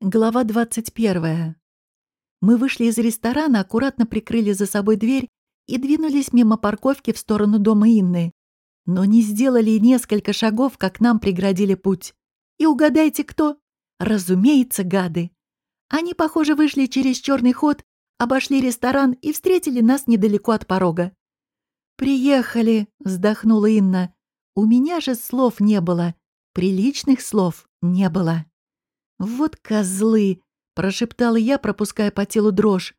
Глава 21. Мы вышли из ресторана, аккуратно прикрыли за собой дверь и двинулись мимо парковки в сторону дома Инны. Но не сделали несколько шагов, как нам преградили путь. И угадайте, кто? Разумеется, гады. Они, похоже, вышли через черный ход, обошли ресторан и встретили нас недалеко от порога. «Приехали», — вздохнула Инна. «У меня же слов не было. Приличных слов не было». «Вот козлы!» — прошептала я, пропуская по телу дрожь.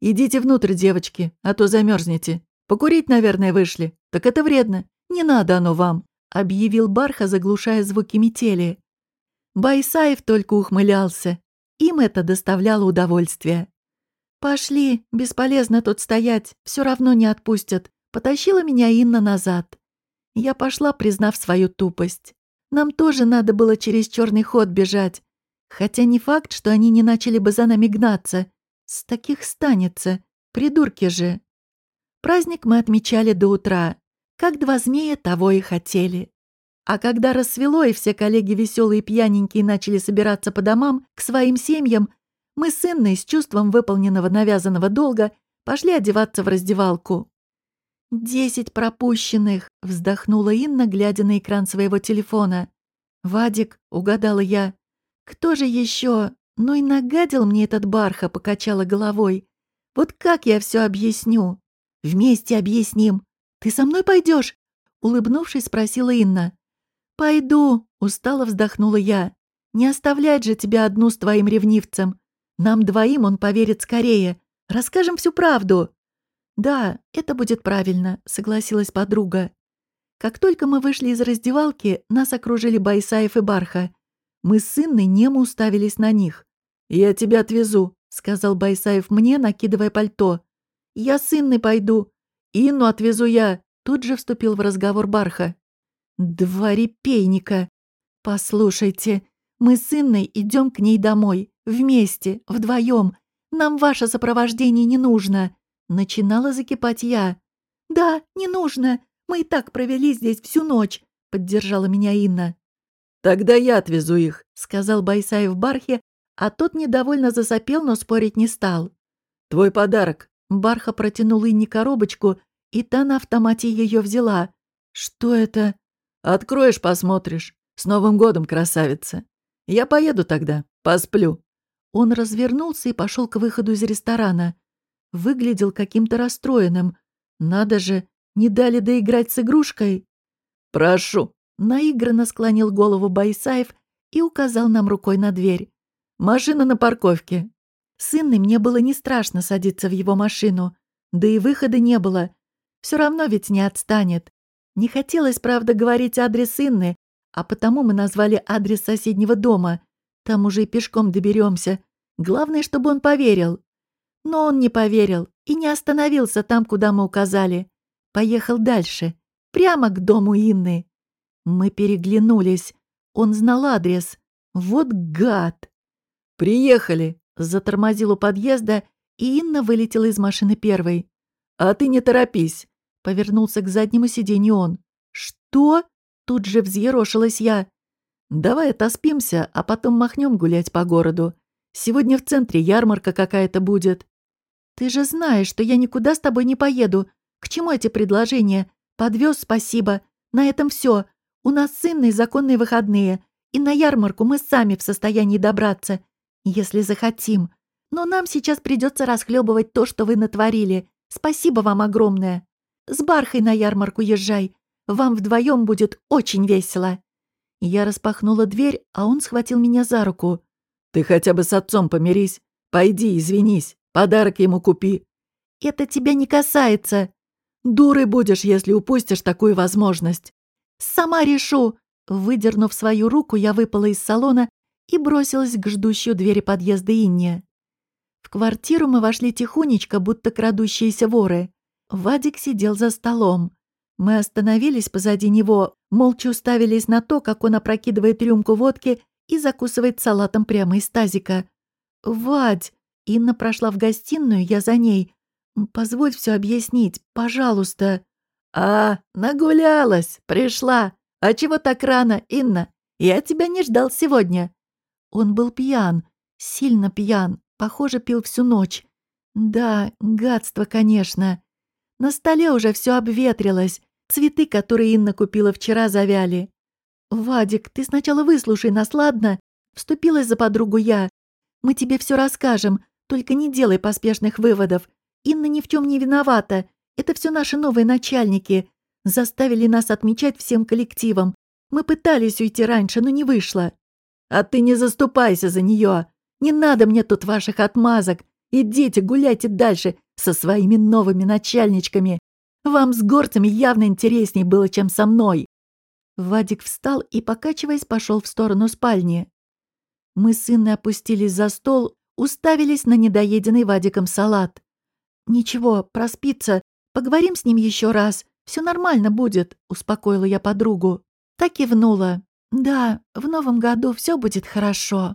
«Идите внутрь, девочки, а то замерзнете. Покурить, наверное, вышли. Так это вредно. Не надо оно вам», — объявил Барха, заглушая звуки метели. Байсаев только ухмылялся. Им это доставляло удовольствие. «Пошли, бесполезно тут стоять, все равно не отпустят», — потащила меня Инна назад. Я пошла, признав свою тупость. Нам тоже надо было через черный ход бежать, Хотя не факт, что они не начали бы за нами гнаться. С таких станется. Придурки же. Праздник мы отмечали до утра. Как два змея того и хотели. А когда рассвело, и все коллеги веселые и пьяненькие начали собираться по домам, к своим семьям, мы с Инной с чувством выполненного навязанного долга пошли одеваться в раздевалку. «Десять пропущенных», — вздохнула Инна, глядя на экран своего телефона. «Вадик», — угадала я, «Кто же еще? Ну и нагадил мне этот барха», — покачала головой. «Вот как я все объясню?» «Вместе объясним. Ты со мной пойдешь? улыбнувшись, спросила Инна. «Пойду», — устало вздохнула я. «Не оставлять же тебя одну с твоим ревнивцем. Нам двоим он поверит скорее. Расскажем всю правду». «Да, это будет правильно», — согласилась подруга. Как только мы вышли из раздевалки, нас окружили Байсаев и Барха. Мы с Инной немо уставились на них. «Я тебя отвезу», — сказал Байсаев мне, накидывая пальто. «Я с Инной пойду. Инну отвезу я», — тут же вступил в разговор Барха. «Два репейника. Послушайте, мы с Инной идем к ней домой. Вместе, вдвоем. Нам ваше сопровождение не нужно». Начинала закипать я. «Да, не нужно. Мы и так провели здесь всю ночь», — поддержала меня Инна. «Тогда я отвезу их», — сказал Байсаев Бархе, а тот недовольно засопел, но спорить не стал. «Твой подарок». Барха протянул Инне коробочку, и та на автомате ее взяла. «Что это?» «Откроешь, посмотришь. С Новым годом, красавица. Я поеду тогда, посплю». Он развернулся и пошел к выходу из ресторана. Выглядел каким-то расстроенным. Надо же, не дали доиграть с игрушкой. «Прошу», Наигранно склонил голову Байсаев и указал нам рукой на дверь. «Машина на парковке». С мне было не страшно садиться в его машину. Да и выхода не было. Все равно ведь не отстанет. Не хотелось, правда, говорить адрес Инны, а потому мы назвали адрес соседнего дома. Там уже и пешком доберемся. Главное, чтобы он поверил. Но он не поверил и не остановился там, куда мы указали. Поехал дальше, прямо к дому Инны. Мы переглянулись. Он знал адрес. Вот гад! «Приехали!» — затормозил у подъезда, и Инна вылетела из машины первой. «А ты не торопись!» — повернулся к заднему сиденью он. «Что?» — тут же взъерошилась я. «Давай отоспимся, а потом махнем гулять по городу. Сегодня в центре ярмарка какая-то будет». «Ты же знаешь, что я никуда с тобой не поеду. К чему эти предложения? Подвез, спасибо. На этом все. У нас с Инной законные выходные, и на ярмарку мы сами в состоянии добраться, если захотим. Но нам сейчас придется расхлебывать то, что вы натворили. Спасибо вам огромное. С Бархой на ярмарку езжай. Вам вдвоем будет очень весело». Я распахнула дверь, а он схватил меня за руку. «Ты хотя бы с отцом помирись. Пойди, извинись. Подарок ему купи». «Это тебя не касается». «Дурой будешь, если упустишь такую возможность». «Сама решу!» Выдернув свою руку, я выпала из салона и бросилась к ждущей двери подъезда Инне. В квартиру мы вошли тихонечко, будто крадущиеся воры. Вадик сидел за столом. Мы остановились позади него, молча уставились на то, как он опрокидывает рюмку водки и закусывает салатом прямо из тазика. «Вадь!» Инна прошла в гостиную, я за ней. «Позволь все объяснить, пожалуйста». «А, нагулялась, пришла. А чего так рано, Инна? Я тебя не ждал сегодня». Он был пьян. Сильно пьян, похоже, пил всю ночь. Да, гадство, конечно. На столе уже все обветрилось. Цветы, которые Инна купила вчера, завяли. «Вадик, ты сначала выслушай нас, ладно?» Вступилась за подругу я. «Мы тебе все расскажем, только не делай поспешных выводов. Инна ни в чем не виновата. Это все наши новые начальники. Заставили нас отмечать всем коллективом. Мы пытались уйти раньше, но не вышло. А ты не заступайся за нее. Не надо мне тут ваших отмазок. Идите, гуляйте дальше со своими новыми начальничками. Вам с горцами явно интересней было, чем со мной». Вадик встал и, покачиваясь, пошел в сторону спальни. Мы с Инной опустились за стол, уставились на недоеденный Вадиком салат. «Ничего, проспится. Поговорим с ним еще раз. Все нормально будет», — успокоила я подругу. Так кивнула. «Да, в новом году все будет хорошо».